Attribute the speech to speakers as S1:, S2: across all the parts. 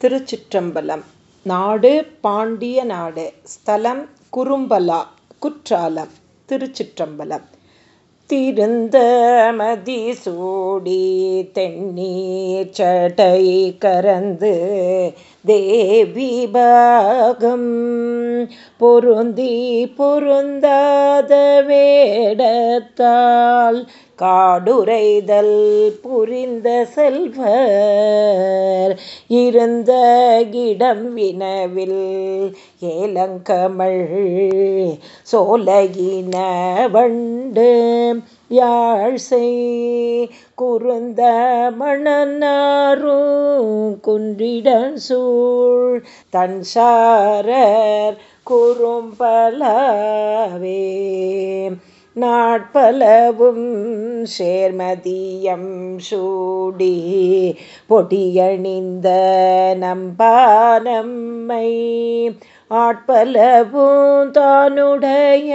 S1: திருச்சிற்றம்பலம். நாடு பாண்டிய நாடு. ஸ்தலம் குறும்பலா குற்றாலம் திருச்சிற்றம்பலம். திருந்த மதிசூடி தென்னீர் சட்டை கரந்து தேவி பாகம். பொருந்தி பொருந்தாத வேடத்தால் காடுரைதல் புரிந்த செல்வர் இருந்த கிடம் வினவில் ஏலங்கமள் சோலகின வண்டு யாழ்சை குறுந்த மணனாரும் குன்றிடன் சூழ் தன் சாரர் குறும்பலாவே. நாட்பலவும் சேர்மதியம் சூடி பொடியணிந்த நம்பானம்மை ஆட்பலவும் தானுடைய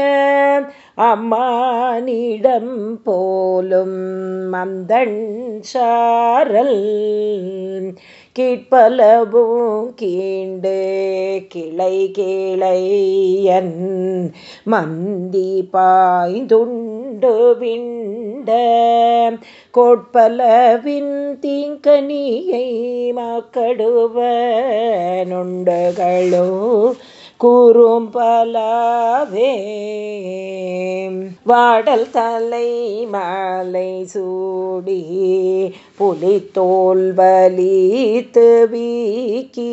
S1: அம்மானிடம் போலும் மந்தன் சாரல். கீட்பலவும் கீண்டு கிளை கிளையன் மந்தி பாய்ந்துண்டு விண் கொண்ட கோட்பலவின் தீங்கனியை மாக்கடுவ நுண்டுகளோ கூறும் பலவே. வாடல் தலை மாலை சூடி புலித்தோல் வலித்து வீக்கி.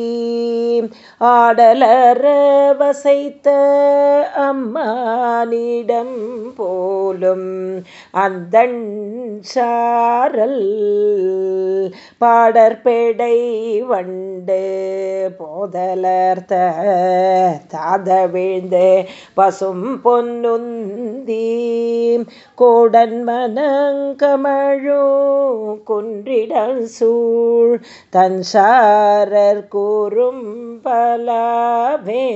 S1: ஆடலர வசைத்த அம்மானிடம் போலும் அந்த சாரல். பாடற்பெடை வண்டு போதலர்த்த தாத வீழ்ந்து பசும் பொன்னுந்தி கோடன் மனங்கமழோ குன்றிடல் சூழ் தன் சாரர் கூறும் பலாவே.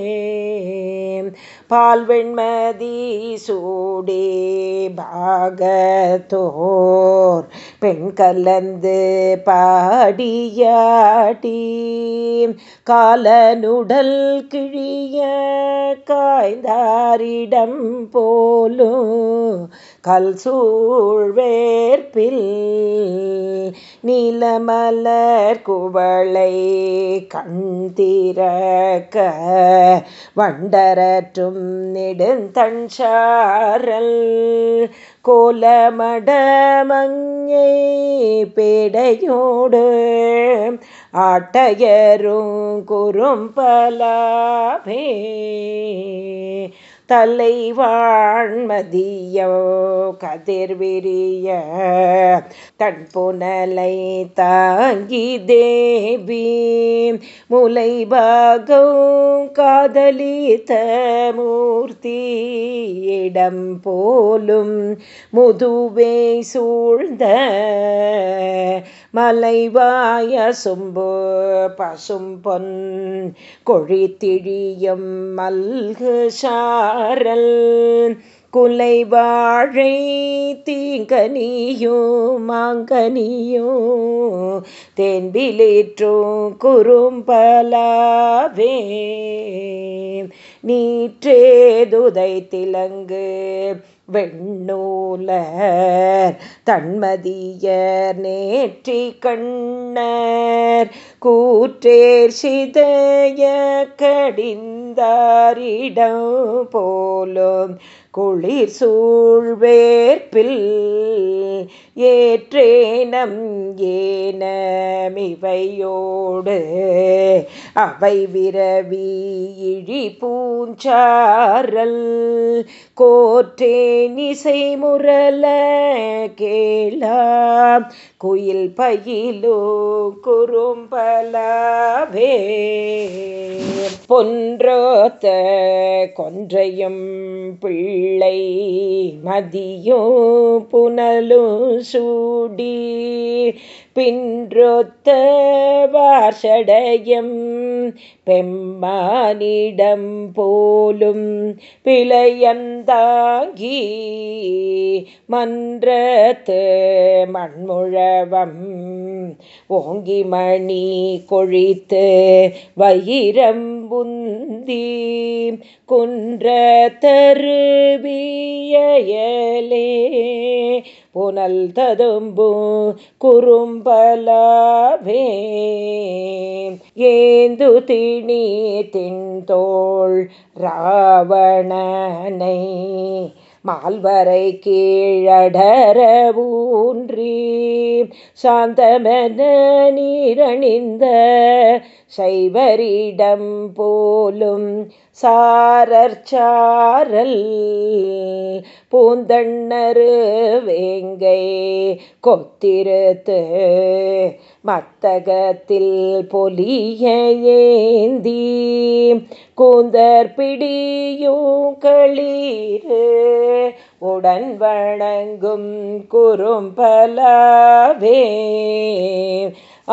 S1: பால்வெண்மதி சூடே பாகத்தோர் பெண் கலந்து பாடியாடி காலனுடல் கிழி கிழிய காய்ந்தாரிடம் போலும் கல் சூழ்வேற்பில் நீலமலர் குவளை கண்திறக்க வண்டரற்றும் நெடுந்தன் சாரல் கோலமடமங்கை பேடையோடு ஆட்டையரும் குறும்பலாவே தலை வாழ்மதியோ கதிர்விரிய தன் புனலை தாங்கி தேவி முலை காதலித்த மூர்த்தி இடம் போலும் முதுவே சூழ்ந்த மலைவாய சும்பு பசும் பொன் கொழித்திழியும் மல்கு சா சாரல் குலை வாழை தீங்கனியோ மாங்கனியோ தேன்பிலேற்றும் குறும்பலாவே. நீற்றேதுதை திலங்கு வெண்ணூலர் தன்மதியர் நேற்றி கண்ணர் கூற்றேர் சிதைய கடிந்தாரிடம் போலும் குளிர் சூழ்வேற்பில் ஏற்றேனம் ஏனமிவையோடு அவை விரவி இழி பூஞ்சாரல். கோற்றேனிசை முரல கேளா குயில் பயிலோ குறும்பலவே. பொன்றோத்த கொன்றையும் பிள்ளை மதியும் புனலும் சூடி பின்றொத்த வார்ஷடயம் பெம்மானிடம் போலும் பிழையந்தாங்கி மன்றத்து மண்முழவம் ஓங்கி மணி கொழித்து வயிரம் புந்தி குன்ற தருவியலே புனல் ததும்பு குறும்பலாவே. ஏந்து திணி தின்தோள் ராவணனை மால்வரை கீழடர ஊன்றி. சாந்தமென நீரணிந்த சைவரிடம் போலும் சாரற்சாரல் பூந்தண்ணரு வேங்கை கொத்திருத்து மத்தகத்தில் பொலிய ஏந்தி கூந்தற் பிடியும் களீரு உடன் வணங்கும் குறும்பலவே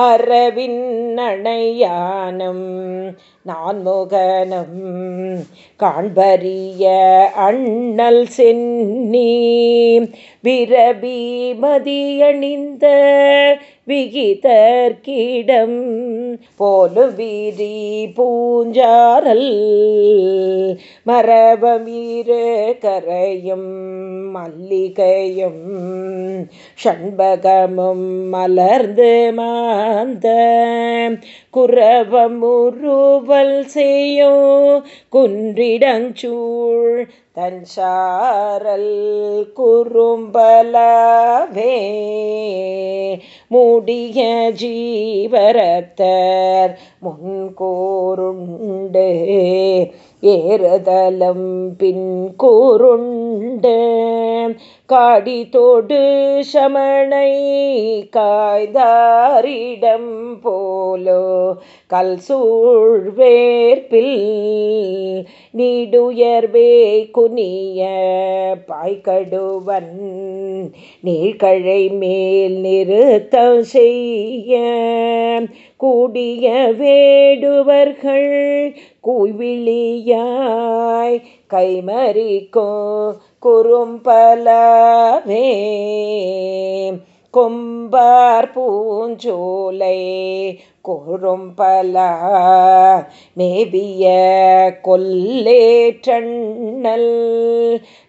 S1: அறவின் அணையானம் நான்முகனும் காண்பரிய அண்ணல் சென்னி. விரபி மதியணிந்த விகிதற்கிடம் போலு வீரி பூஞ்சாரல். மரபமீரு கரையும் மல்லிகையும் ஷண்பகமும் மலர்ந்து மாந்த. குரவமுருவல் செய்யோ. குன்றிடஞ்சூழ் தன்சாரல் குறும்பலவே முடிய ஜீவரத்தர் முன்கூருண்டு. ஏறுதலம் பின் கூருண்டு. காடி சமணை காய்தாரிடம் போலோ. கல் சூழ்வேற்பில் நீடுயர்வே குனிய பாய்கடுவன் நீழ்கழை மேல் நிறுத்தம் செய்ய கூடிய வேடுவர்கள் குவிழியாய் கைமறிக்கும் குறும்பலவே கொம்பார் பூஞ்சோலை கொழும்பலா மேபிய கொல்லேற்றண்ணல்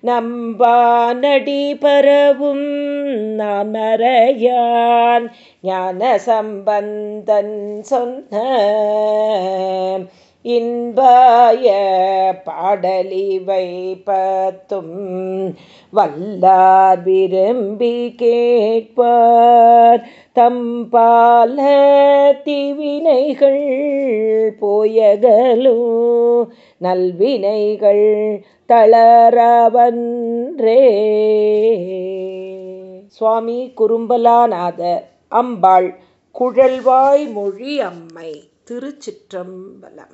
S1: நம்பானடி பரவும் நான் மறையான் ஞான சம்பந்தன் சொன்ன இன்பாய பாடலிவை பத்தும் வல்லார் விரும்பி கேட்பார். தம்பால திவினைகள் போயகலும் நல்வினைகள் தளரவன்றே. சுவாமி குறும்பலாநாதர் அம்பாள் குழல்வாய் மொழி அம்மை திருச்சிற்றம்பலம்.